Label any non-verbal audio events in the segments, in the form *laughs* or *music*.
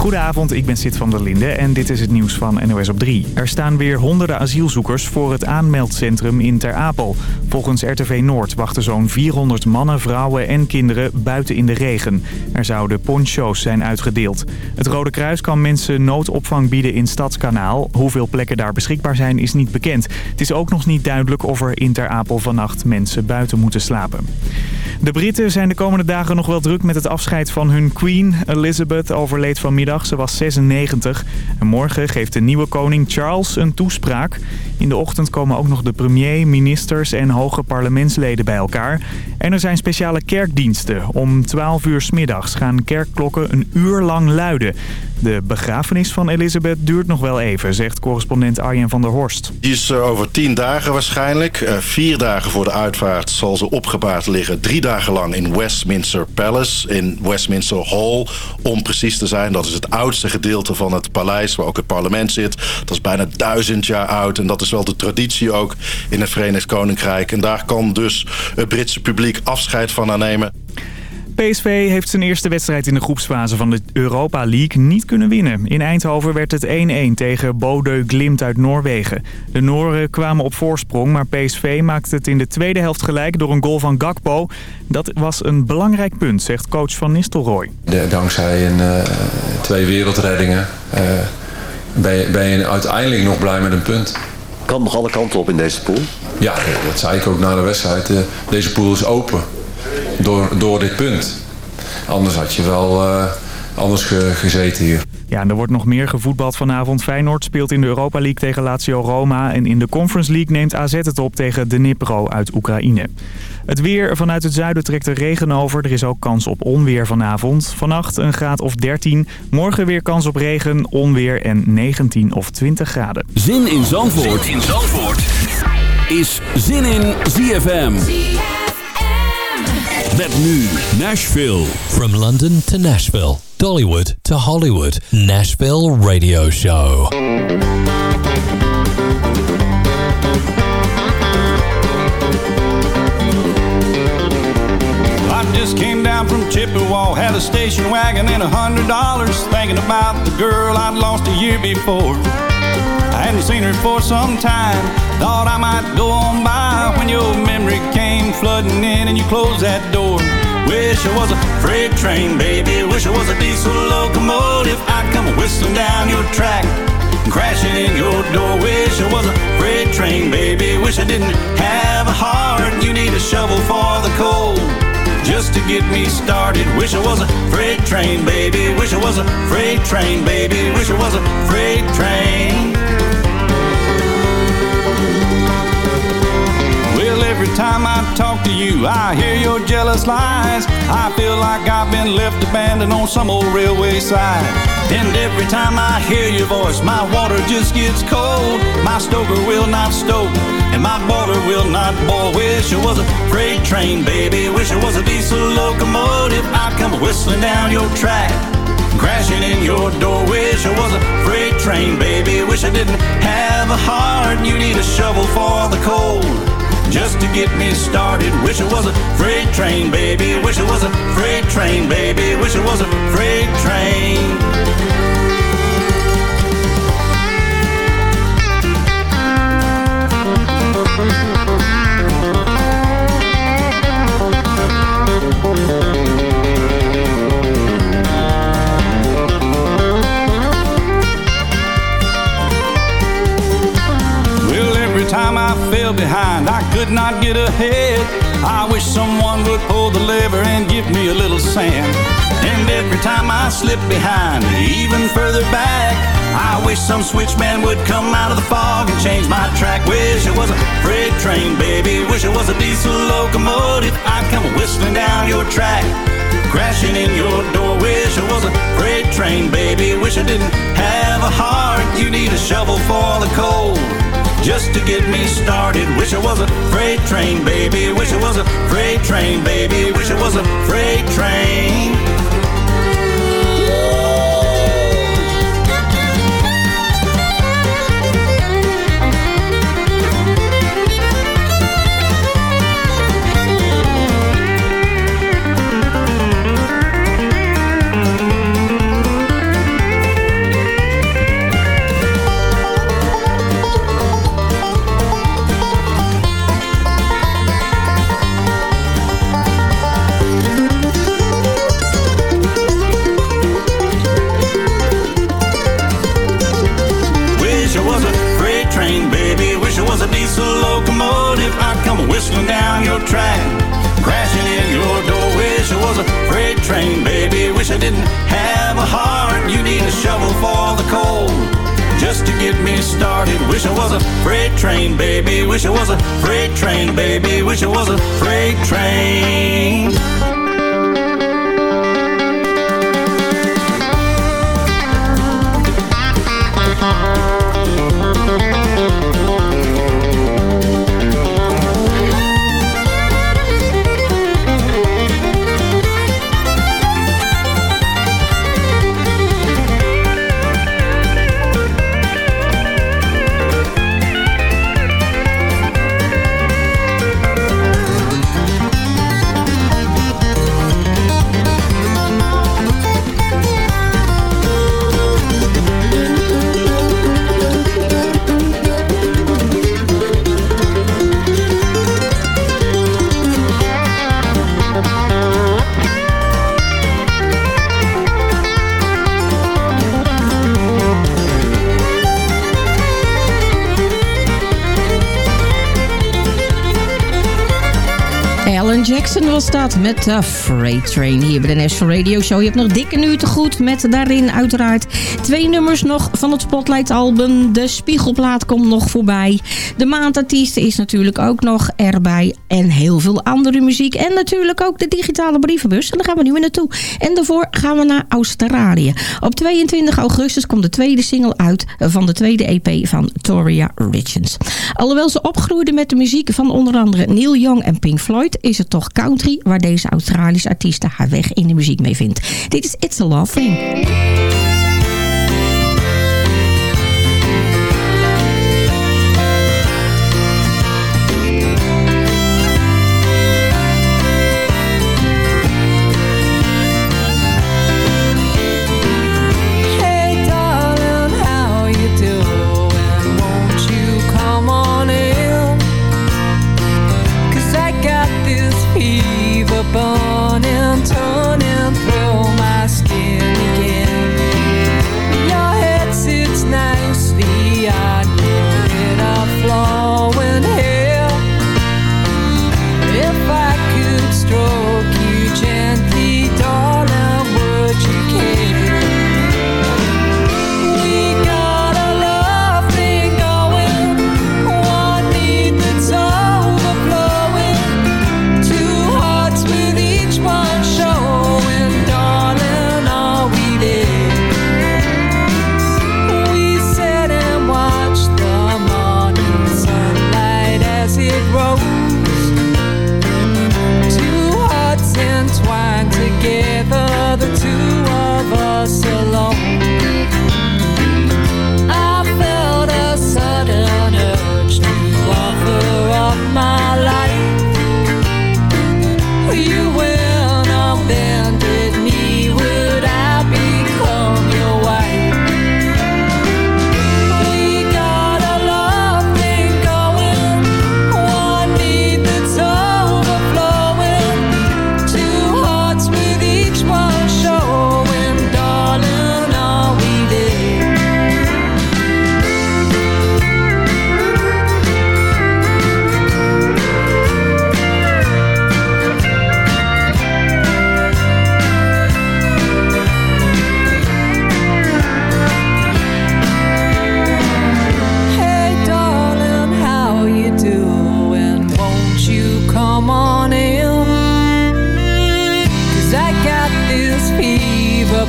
Goedenavond, ik ben Sid van der Linde en dit is het nieuws van NOS op 3. Er staan weer honderden asielzoekers voor het aanmeldcentrum in Ter Apel. Volgens RTV Noord wachten zo'n 400 mannen, vrouwen en kinderen buiten in de regen. Er zouden poncho's zijn uitgedeeld. Het Rode Kruis kan mensen noodopvang bieden in Stadskanaal. Hoeveel plekken daar beschikbaar zijn is niet bekend. Het is ook nog niet duidelijk of er in Ter Apel vannacht mensen buiten moeten slapen. De Britten zijn de komende dagen nog wel druk met het afscheid van hun queen. Elizabeth overleed vanmiddag, ze was 96. En morgen geeft de nieuwe koning Charles een toespraak. In de ochtend komen ook nog de premier, ministers en hoge parlementsleden bij elkaar. En er zijn speciale kerkdiensten. Om 12 uur s middags gaan kerkklokken een uur lang luiden. De begrafenis van Elizabeth duurt nog wel even, zegt correspondent Arjen van der Horst. Die is eh, over tien dagen waarschijnlijk. Uh, vier dagen voor de uitvaart zal ze opgebaard liggen. Drie dagen lang in Westminster Palace, in Westminster Hall. Om precies te zijn, dat is het oudste gedeelte van het paleis waar ook het parlement zit. Dat is bijna duizend jaar oud en dat is wel de traditie ook in het Verenigd Koninkrijk. En daar kan dus het Britse publiek afscheid van haar nemen. PSV heeft zijn eerste wedstrijd in de groepsfase van de Europa League niet kunnen winnen. In Eindhoven werd het 1-1 tegen Bodø Glimt uit Noorwegen. De Nooren kwamen op voorsprong, maar PSV maakte het in de tweede helft gelijk door een goal van Gakpo. Dat was een belangrijk punt, zegt coach Van Nistelrooy. dankzij een, uh, twee wereldreddingen uh, ben, je, ben je uiteindelijk nog blij met een punt. Kan nog alle kanten op in deze pool? Ja, dat zei ik ook na de wedstrijd. Uh, deze pool is open door, door dit punt. Anders had je wel uh, anders ge, gezeten hier. Ja, en er wordt nog meer gevoetbald vanavond. Feyenoord speelt in de Europa League tegen Lazio Roma. En in de Conference League neemt AZ het op tegen Dnipro uit Oekraïne. Het weer vanuit het zuiden trekt er regen over. Er is ook kans op onweer vanavond. Vannacht een graad of 13. Morgen weer kans op regen, onweer en 19 of 20 graden. Zin in Zandvoort, zin in Zandvoort. is Zin in ZFM. Met nu Nashville. From London to Nashville, Dollywood to Hollywood, Nashville Radio Show. I just came down from Chippewa, had a station wagon and a hundred dollars, thinking about the girl I'd lost a year before. I hadn't seen her for some time. Thought I might go on by when your memory came flooding in and you closed that door. Wish I was a freight train, baby. Wish I was a diesel locomotive. I'd come whistling down your track crashing in your door. Wish I was a freight train, baby. Wish I didn't have a heart. You need a shovel for the coal just to get me started. Wish I was a freight train, baby. Wish I was a freight train, baby. Wish I was a freight train. Every time I talk to you, I hear your jealous lies. I feel like I've been left abandoned on some old railway side. And every time I hear your voice, my water just gets cold. My stoker will not stoke, and my boiler will not boil. Wish it was a freight train, baby. Wish it was a diesel locomotive. I'd come whistling down your track crashing in your door. Wish I was a freight train, baby. Wish I didn't have a heart. You need a shovel for the cold just to get me started. Wish it was a freight train, baby. Wish it was a freight train, baby. Wish it was a freight whistling down your track, crashing in your door. Wish it was a freight train, baby. Wish I didn't have a heart. You need a shovel for the cold just to get me started. Wish I was a freight train, baby. Wish I was a freight train, baby. Wish I was a freight train. Baby. Wish I was a freight train, baby. Wish I was a freight train. Jackson was dat met de Freight Train hier bij de National Radio Show. Je hebt nog dikke nu te goed met daarin uiteraard twee nummers nog van het Spotlight album. De Spiegelplaat komt nog voorbij. De maandartiest is natuurlijk ook nog erbij. En heel veel andere muziek. En natuurlijk ook de digitale brievenbus. En daar gaan we nu weer naartoe. En daarvoor gaan we naar Australië. Op 22 augustus komt de tweede single uit van de tweede EP van Toria Richards. Alhoewel ze opgroeide met de muziek van onder andere Neil Young en Pink Floyd... is het toch country waar deze Australische artiest haar weg in de muziek mee vindt. Dit is It's a Love Thing.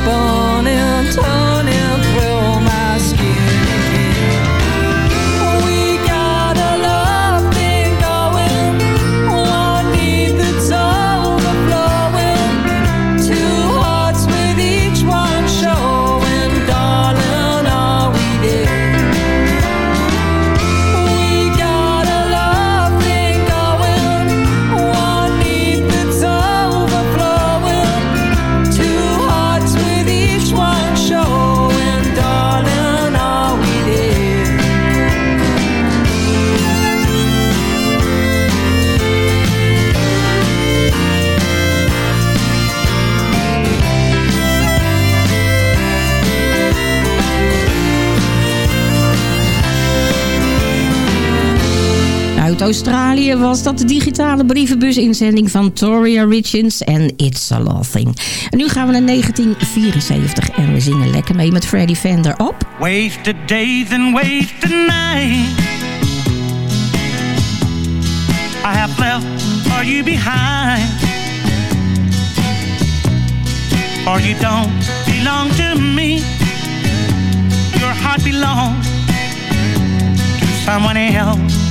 Show Australië was dat de digitale brievenbus-inzending van Toria Richards en It's a Love Thing. En nu gaan we naar 1974 en we zingen lekker mee met Freddie Fender op. Wasted days and wasted nights I have left for you behind For you don't belong to me Your heart belongs to someone else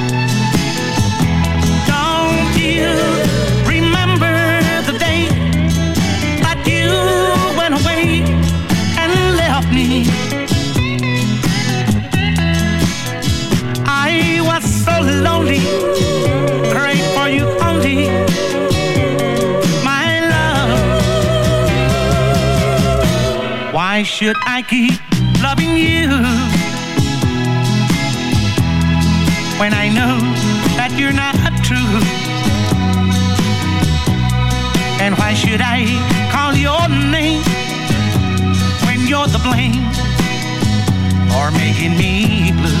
Why should I keep loving you? When I know that you're not true. And why should I call your name When you're the blame For making me blue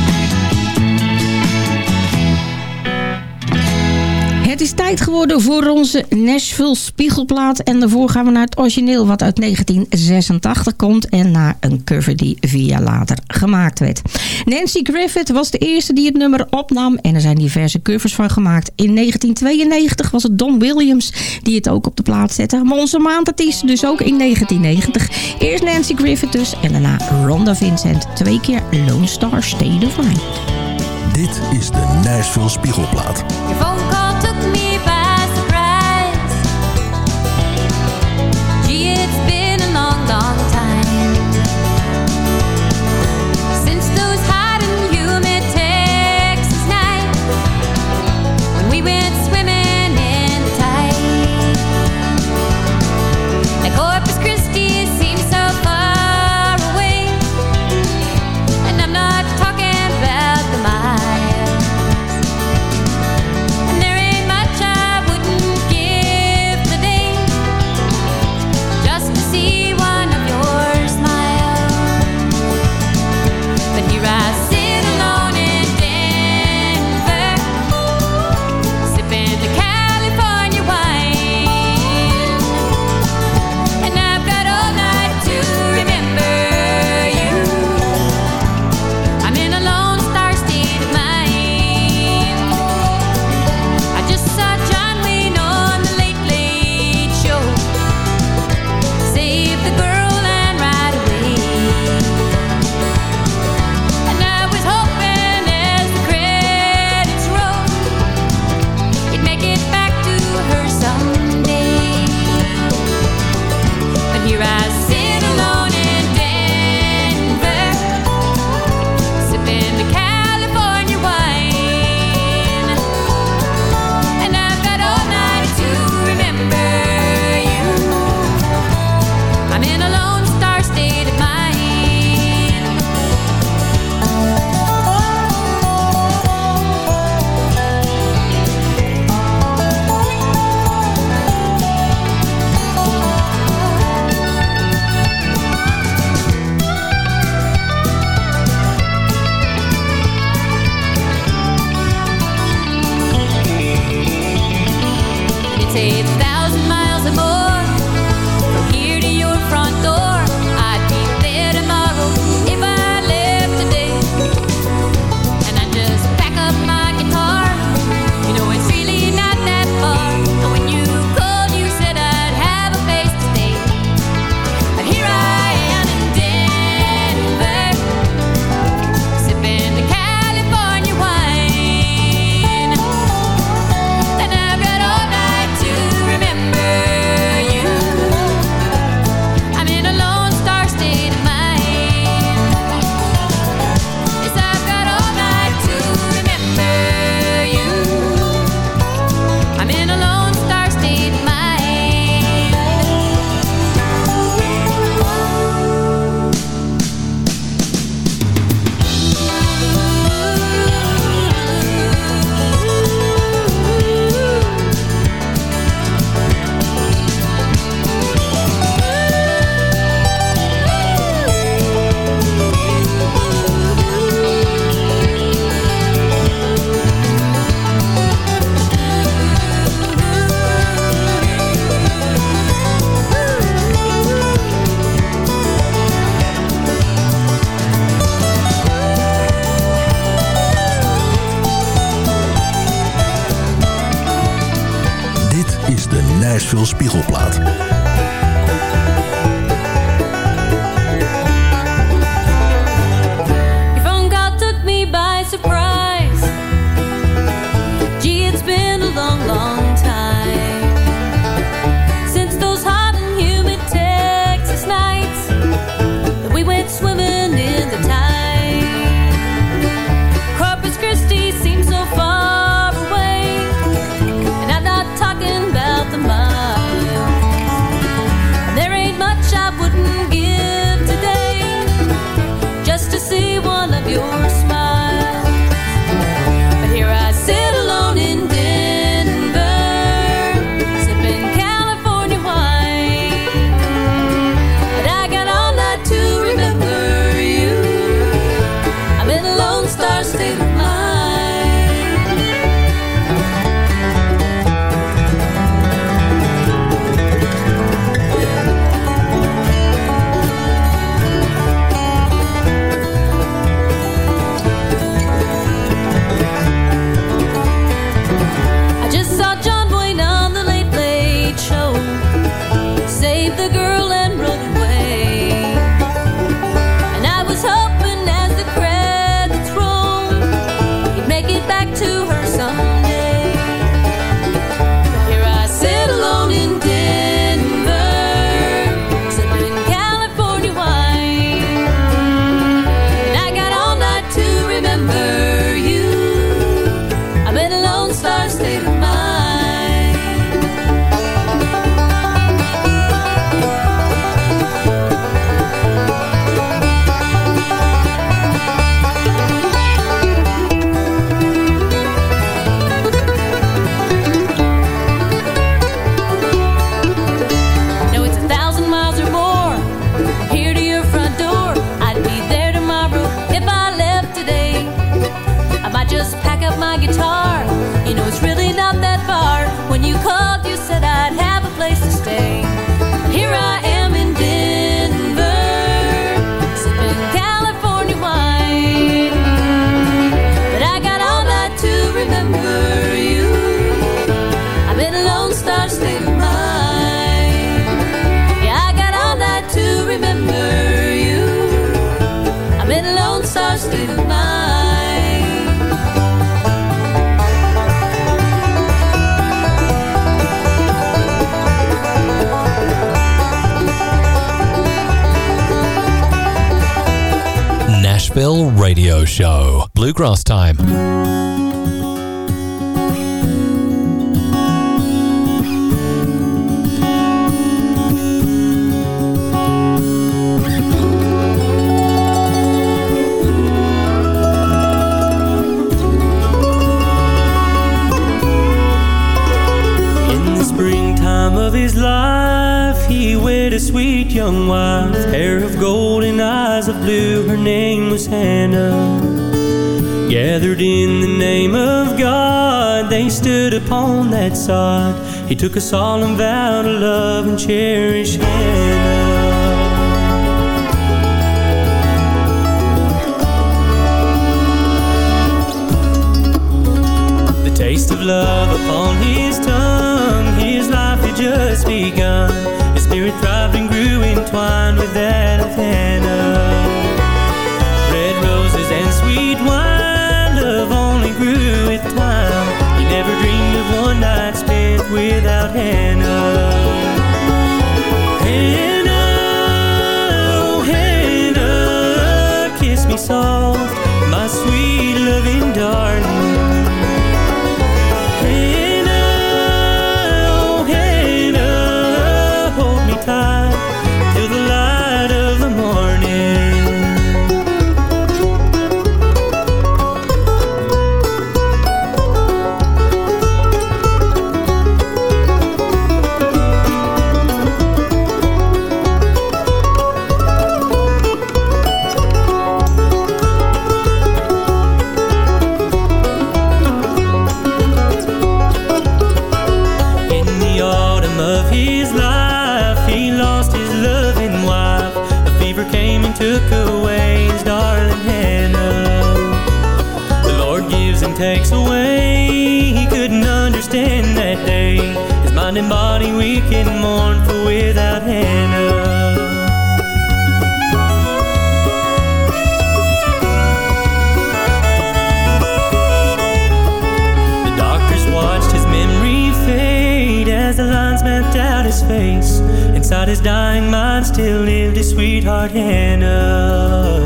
Het is tijd geworden voor onze Nashville Spiegelplaat. En daarvoor gaan we naar het origineel wat uit 1986 komt. En naar een cover die vier jaar later gemaakt werd. Nancy Griffith was de eerste die het nummer opnam. En er zijn diverse covers van gemaakt. In 1992 was het Don Williams die het ook op de plaat zette. Maar onze maandartiest dus ook in 1990. Eerst Nancy Griffith dus. En daarna Rhonda Vincent. Twee keer Lone Star State of Mind. Dit is de Nashville Spiegelplaat. Nashville Spiegelplaat. He took a solemn vow to love and cherish Hannah. The taste of love upon his tongue, his life had just begun. His spirit thrived and grew entwined with that of Hannah. Red roses and sweet wine, love only grew with time. He never dreamed of one night spent without Hannah. Hannah, oh Hannah, kiss me soft, my sweet loving darling. Dying mind still lived his sweetheart Hannah.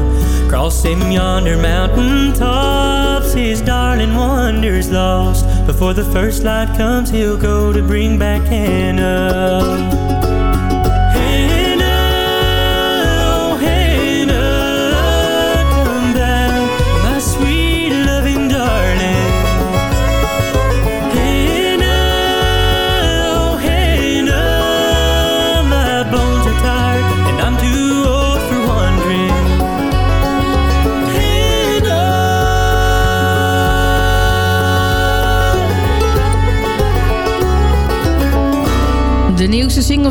Cross him yonder mountain tops, his darling wanders lost. Before the first light comes, he'll go to bring back. Hannah,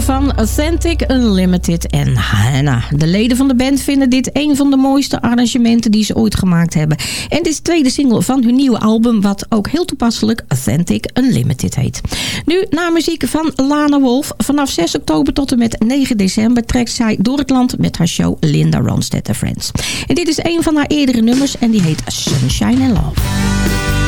Van Authentic Unlimited en Hannah. De leden van de band vinden dit een van de mooiste arrangementen die ze ooit gemaakt hebben. En dit is de tweede single van hun nieuwe album, wat ook heel toepasselijk Authentic Unlimited heet. Nu naar muziek van Lana Wolf. Vanaf 6 oktober tot en met 9 december trekt zij door het land met haar show Linda Ronstadt Friends. En dit is een van haar eerdere nummers en die heet Sunshine and Love.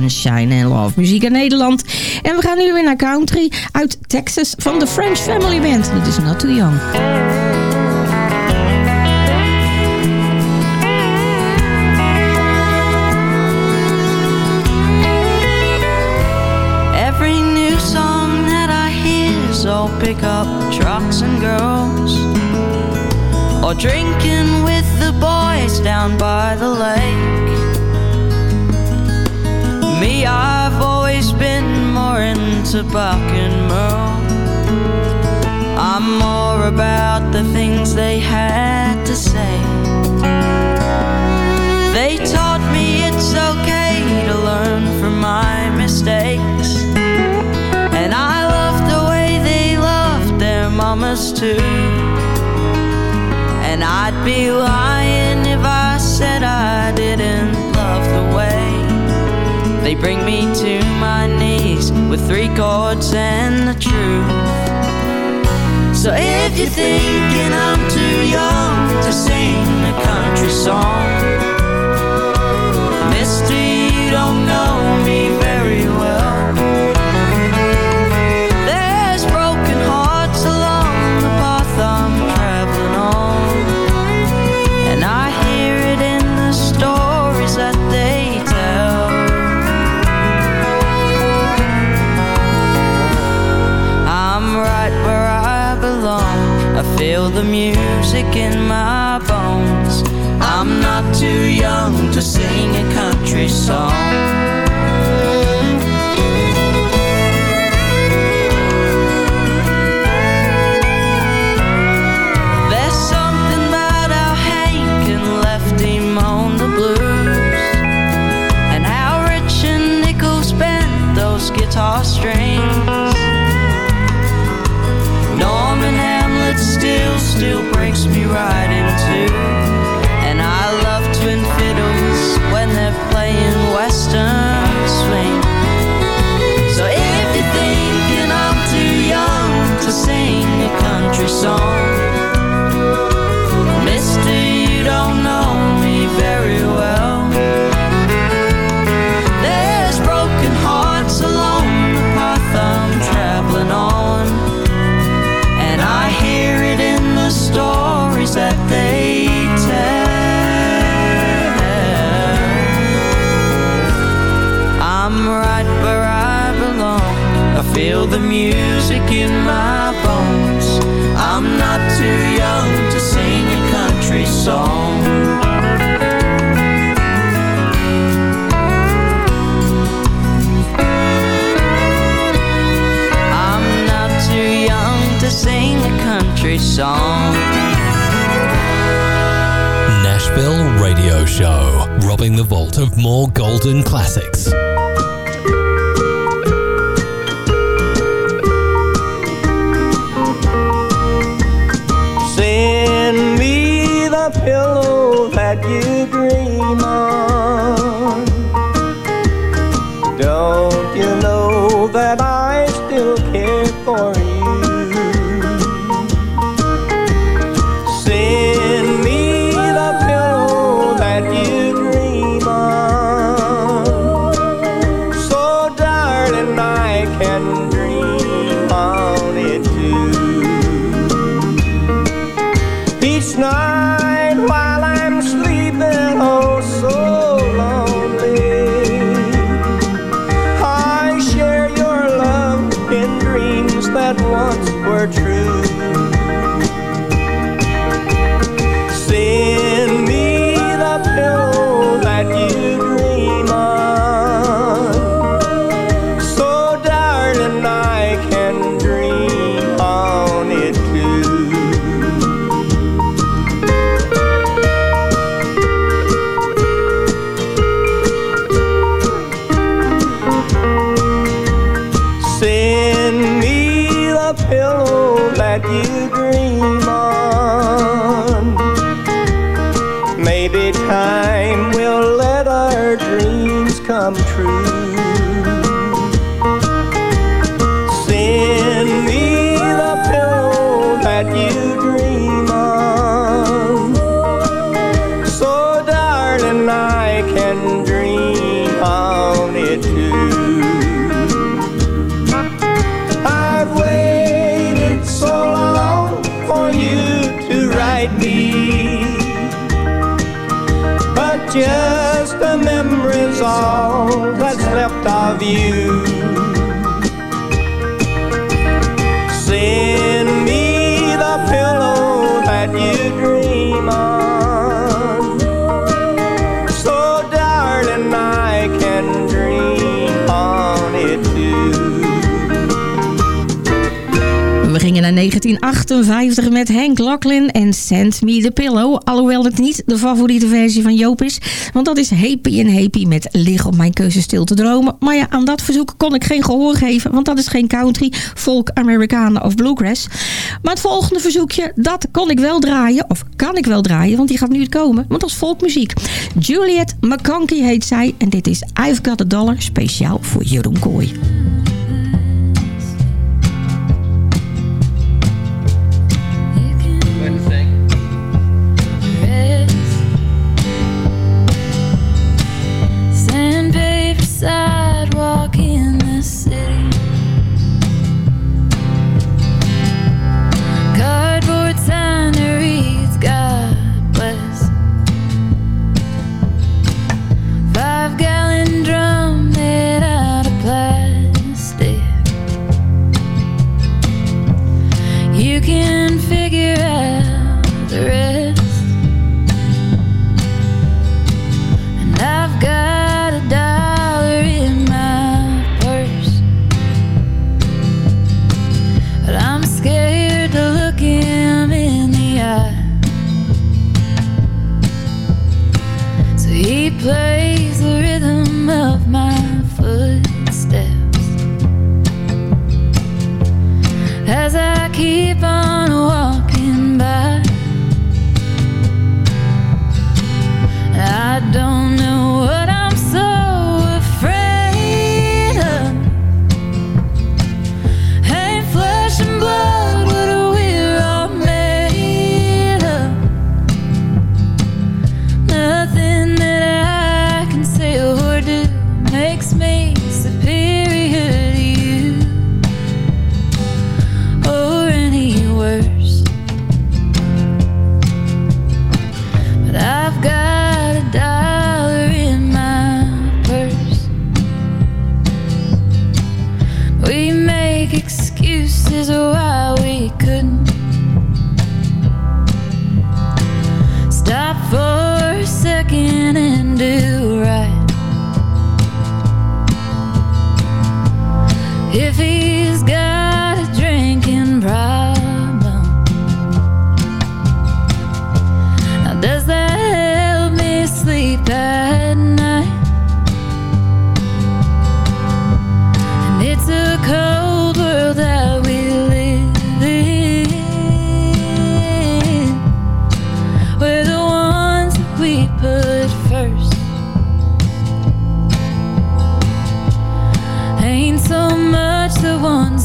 Sunshine and Love. Muziek in Nederland. En we gaan nu weer naar country uit Texas van de French Family Band. Dit is Not Too Young. Every new song that I hear is all pick up trucks and girls. Or drinking with the boys down by the lake. Me, I've always been more into buck and merle. I'm more about the things they had to say. They taught me it's okay to learn from my mistakes. And I loved the way they loved their mamas too. And I'd be lying they bring me to my knees with three chords and the truth. So if you're thinking I'm too young to sing a country song, song. Feel the music in my bones. I'm not too young to sing a country song. I'm not too young to sing a country song. Nashville Radio Show, robbing the vault of more golden classics. The pillow that you dream on. Maybe time will let our dreams come true. 1958 met Hank Lachlan en Send Me The Pillow. Alhoewel het niet de favoriete versie van Joop is. Want dat is Happy en Happy met Lig op mijn keuze stil te dromen. Maar ja, aan dat verzoek kon ik geen gehoor geven. Want dat is geen country, folk, Americana of bluegrass. Maar het volgende verzoekje, dat kon ik wel draaien. Of kan ik wel draaien, want die gaat nu komen. Want dat is folkmuziek. Juliet McConkie heet zij. En dit is I've Got a Dollar, speciaal voor Jeroen Kooi.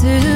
to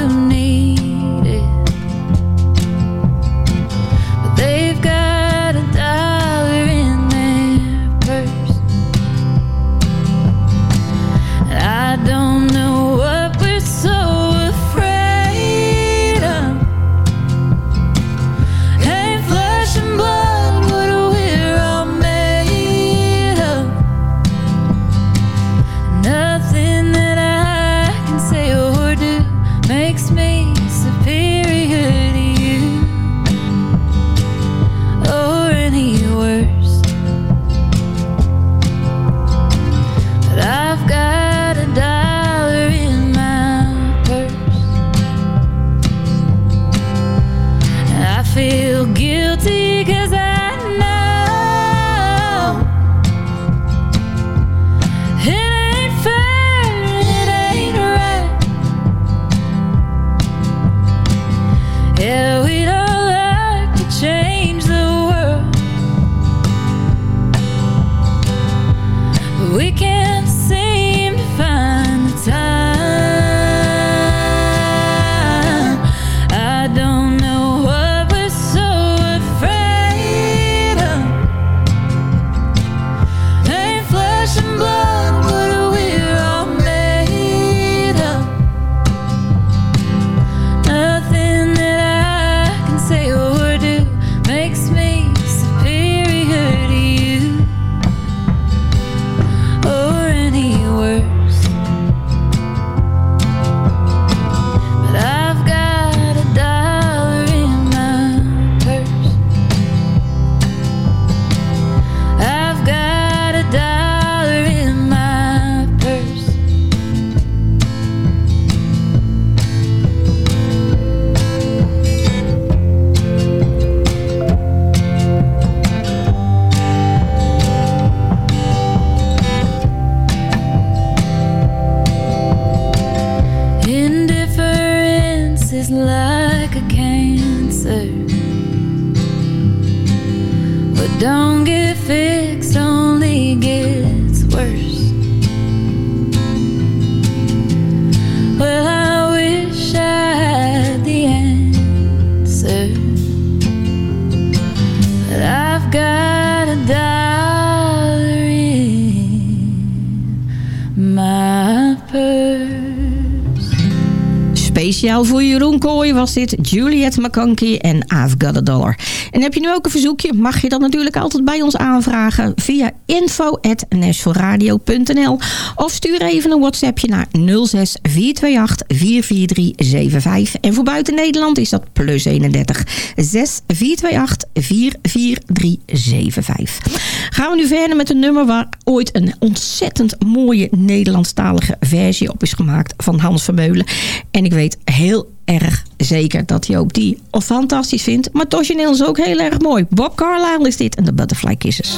voor Jeroen Kooi was dit Juliette McConkie en I've Got a Dollar. En heb je nu ook een verzoekje, mag je dat natuurlijk altijd bij ons aanvragen via info.nashvilleradio.nl of stuur even een WhatsAppje naar 06 428 44375. En voor buiten Nederland is dat plus 31 6 428 44375. Gaan we nu verder met een nummer waar ooit een ontzettend mooie Nederlandstalige versie op is gemaakt van Hans Vermeulen. En ik weet heel erg zeker dat hij ook die of fantastisch vindt. Maar het origineel ook heel erg mooi. Bob Carlyle is dit en de Butterfly Kisses.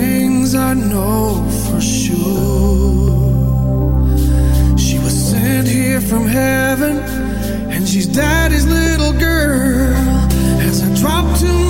Things I know for sure. She was sent here from heaven, and she's daddy's little girl. As I drop to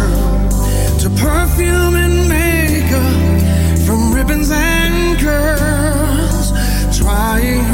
Perfume and makeup, from ribbons and curls. Trying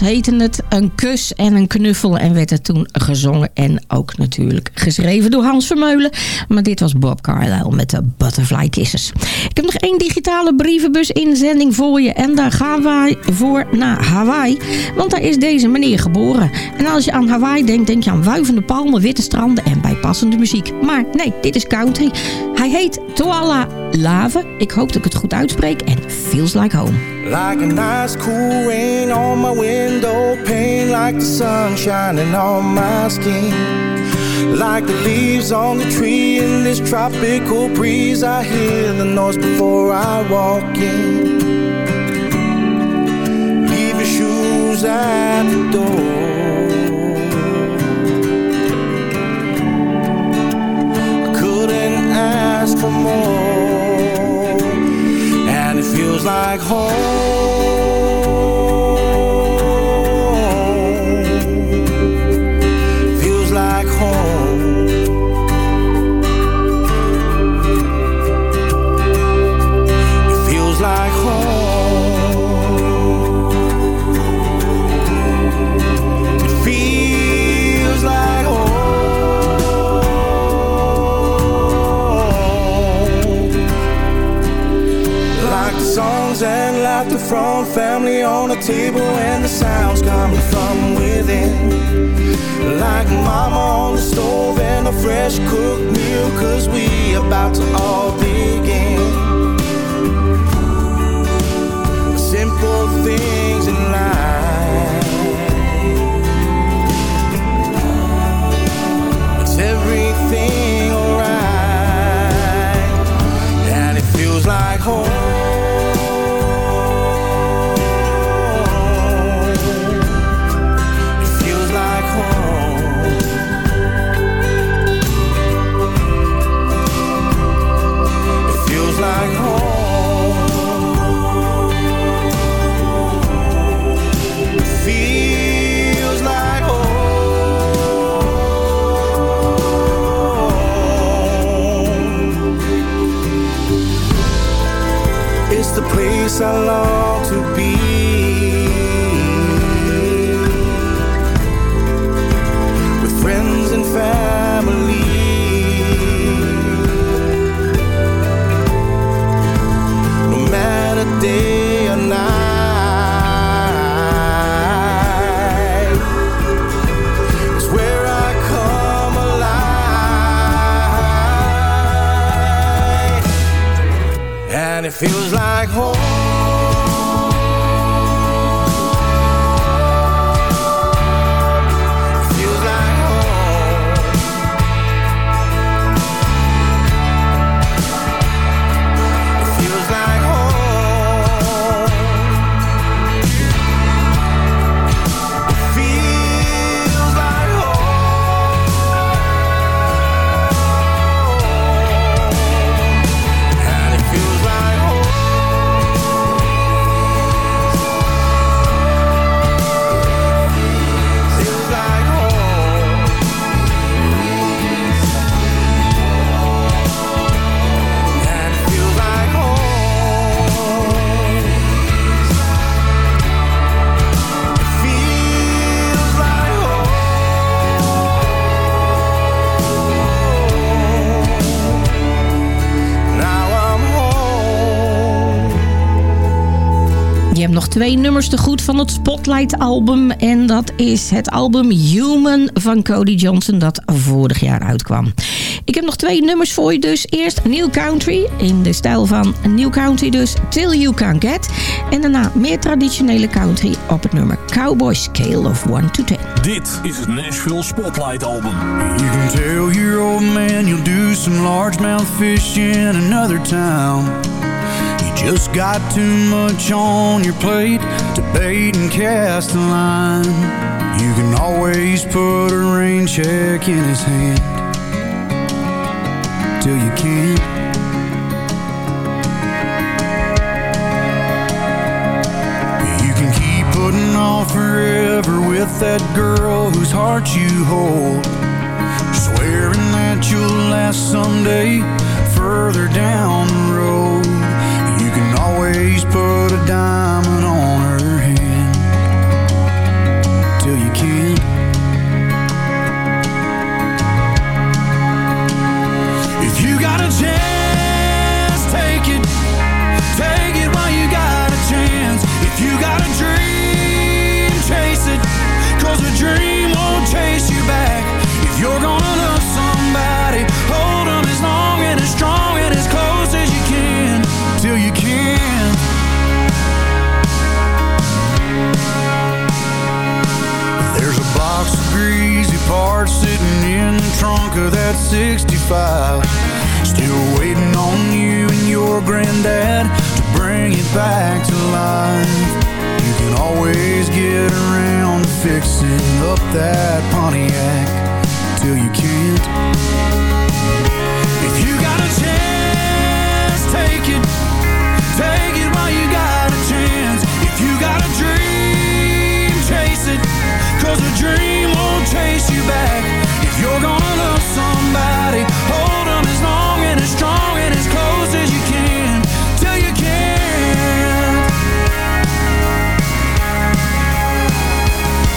heette het een kus en een knuffel en werd het toen gezongen en ook natuurlijk geschreven door Hans Vermeulen. Maar dit was Bob Carlyle met de Butterfly Kisses. Ik heb nog één digitale brievenbus inzending voor je en daar gaan wij voor naar Hawaii. Want daar is deze meneer geboren. En als je aan Hawaii denkt, denk je aan wuivende palmen, witte stranden en bijpassende muziek. Maar nee, dit is country. Hij heet Toala Lave. Ik hoop dat ik het goed uitspreek en feels like home. Like a nice cool rain on my window Like the sun shining on my skin. Like the leaves on the tree in this tropical breeze I hear the noise before I walk in. Leave your shoes at the door. I couldn't ask for more. And it feels like home from family on a table And the sounds coming from within. Like mama on the stove and a fresh cooked meal Cause we about to all begin. Simple things in life. It's everything alright. And it feels like home I long twee nummers te goed van het Spotlight album. En dat is het album Human van Cody Johnson dat vorig jaar uitkwam. Ik heb nog twee nummers voor je dus. Eerst New Country in de stijl van New Country dus Till You Can Get. En daarna meer traditionele country op het nummer Cowboy Scale of 1 to 10. Dit is het Nashville Spotlight Album. You can tell your old man you'll do some largemouth fish in another town. Just got too much on your plate to bait and cast a line. You can always put a rain check in his hand till you can't. You can keep putting on forever with that girl whose heart you hold. Swearing that you'll last someday further down the road. Always put a diamond on her sitting in the trunk of that 65. Still waiting on you and your granddad to bring it back to life. You can always get around fixing up that Pontiac till you can't. If you got a chance, take it. Take it while you got a chance. If you got a dream, chase it. Cause a dream back. If you're gonna love somebody, hold them as long and as strong and as close as you can. Till you can't.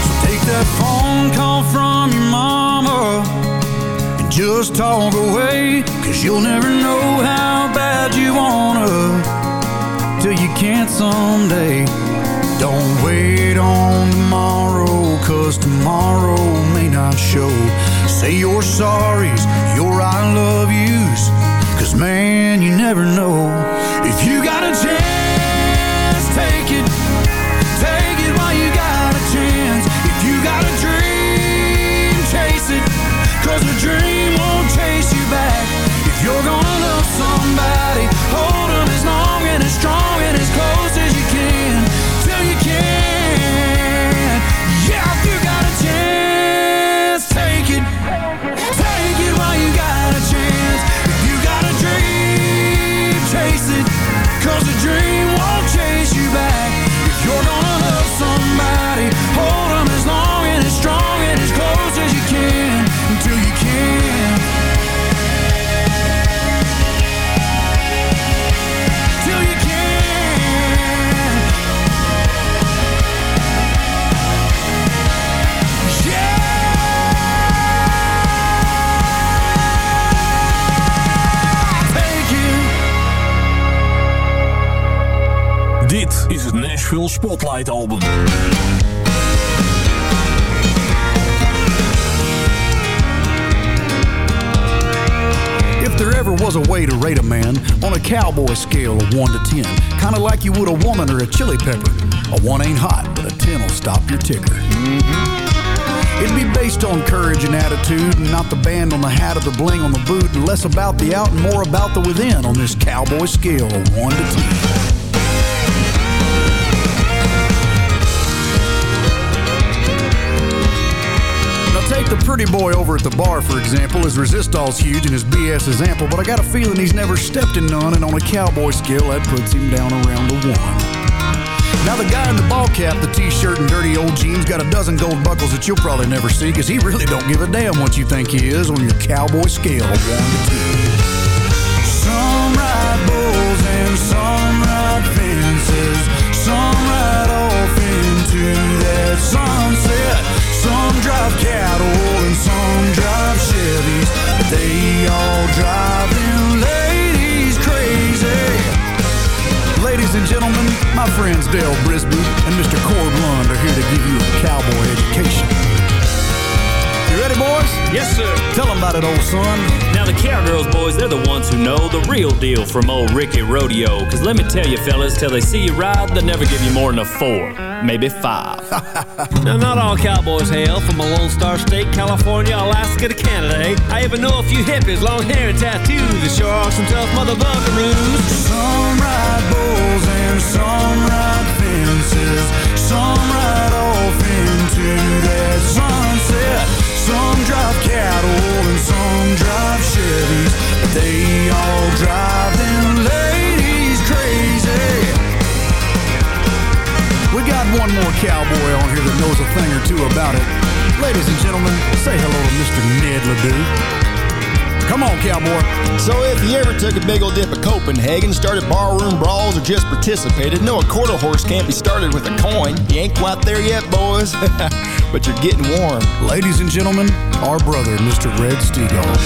So take that phone call from your mama and just talk away. Cause you'll never know how bad you wanna till you can't someday. Don't wait on tomorrow, cause tomorrow not show. Say your sorries, your I love yous, cause man, you never know. If you got a chance, take it. Take it while you got a chance. If you got a dream, chase it. Cause a dream won't chase you back. If you're gonna love somebody, hold Nashville Spotlight Album. If there ever was a way to rate a man on a cowboy scale of 1 to 10, kind of like you would a woman or a chili pepper, a 1 ain't hot, but a 10 will stop your ticker. Mm-hmm. It'd be based on courage and attitude, and not the band on the hat or the bling on the boot, and less about the out and more about the within on this cowboy scale of 1 to 10. The pretty boy over at the bar, for example. His resistol's huge and his BS is ample, but I got a feeling he's never stepped in none, and on a cowboy scale, that puts him down around a one. Now the guy in the ball cap, the t-shirt and dirty old jeans got a dozen gold buckles that you'll probably never see because he really don't give a damn what you think he is on your cowboy scale of 1 to 10. Some ride bulls and some ride fences. Some ride off into that sunset. Drive cattle and some drive Chevys. They all drive them ladies crazy. Ladies and gentlemen, my friends Dale Brisby and Mr. Corb Lund are here to give you a cowboy education. You ready, boys? Yes, sir. Tell them about it, old son. Now, the Cowgirls boys, they're the ones who know the real deal from old Ricky Rodeo. Cause let me tell you, fellas, till they see you ride, they'll never give you more than a four, maybe five. *laughs* Now, not all cowboys hail from a Lone Star State, California, Alaska to Canada, eh? I even know a few hippies, long hair and tattoos that sure are some tough mother buckaroos. Some ride bulls and some ride fences. Some ride off into that sunset. Some drive cattle and some drive Chevys. But they all drive them ladies crazy. We got one more cowboy on here that knows a thing or two about it. Ladies and gentlemen, say hello to Mr. Ned Ledoux. Come on, cowboy. So if you ever took a big old dip at Copenhagen, started barroom brawls, or just participated, no, a quarter horse can't be started with a coin. You ain't quite there yet, boys, *laughs* but you're getting warm. Ladies and gentlemen, our brother, Mr. Red Steagall.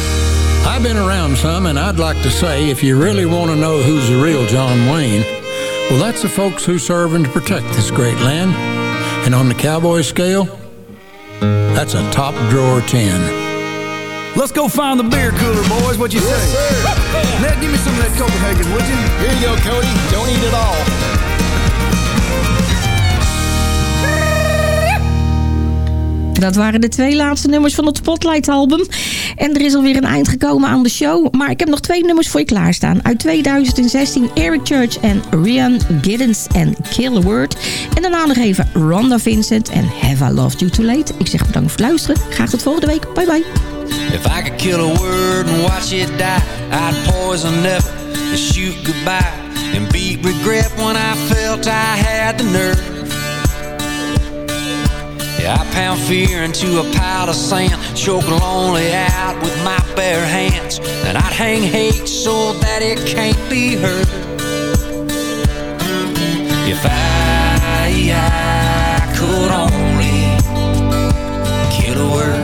I've been around some, and I'd like to say if you really want to know who's the real John Wayne, well, that's the folks who serve and protect this great land. And on the cowboy scale, that's a top drawer 10. Let's go find the beer cooler, boys. What you say? Yes, Ned, give me some of that Copenhagen, would you? Here you go, Cody. Don't eat it all. Dat waren de twee laatste nummers van het Spotlight-album. En er is alweer een eind gekomen aan de show. Maar ik heb nog twee nummers voor je klaarstaan. Uit 2016 Eric Church en Rian Giddens en Kill a Word. En daarna nog even Rhonda Vincent en Have I Loved You Too Late. Ik zeg bedankt voor het luisteren. Graag tot volgende week. Bye bye. If I could kill a word and watch it die, I'd poison never and shoot goodbye and beat regret when I felt I had the nerve. Yeah, I pound fear into a pile of sand, choke lonely out with my bare hands, and I'd hang hate so that it can't be heard. If I, I could only kill a word.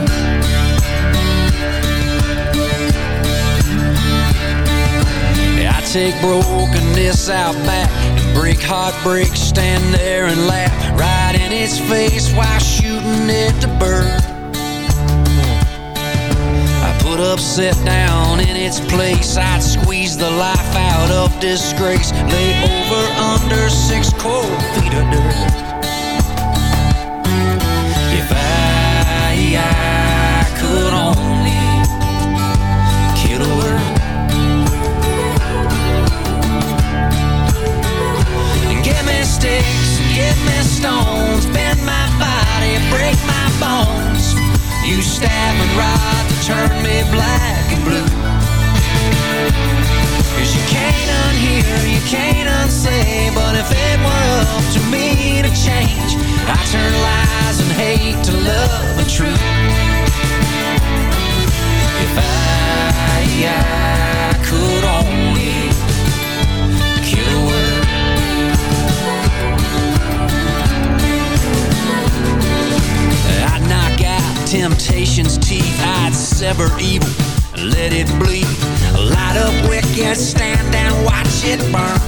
Take brokenness out back and break heartbreak, stand there and laugh right in its face while shooting it to burn. I put upset down in its place, I'd squeeze the life out of disgrace, lay over under six cold feet of dirt. If I, give me stones Bend my body, break my bones. You stab and rod to turn me black and blue. Cause you can't unhear, you can't unsay But if it were up to me to change I turn lies I'd sever evil let it bleed. Light up wicked, stand and watch it burn.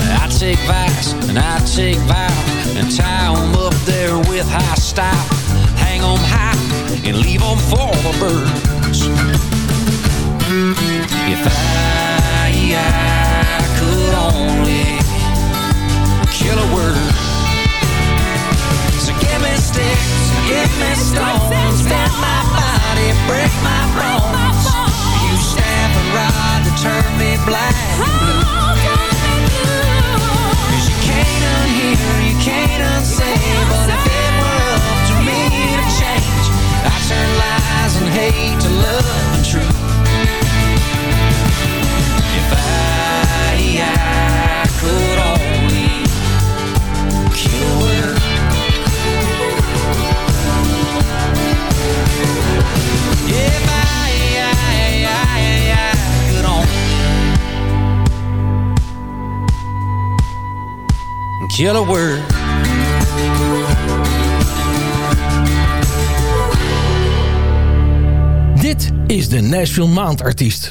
I take vice and I take vow and tie 'em up there with high style. Hang 'em high and leave 'em for the birds. If I, I could only kill a word. So give me sticks, give me stones, bend my body, break my bones. You stab and rod to turn me black and blue. Cause you can't unhear, you can't unsay, but if it were up to me to change, I turn lies and hate to love a word. Dit is de Nashville Maandartiest.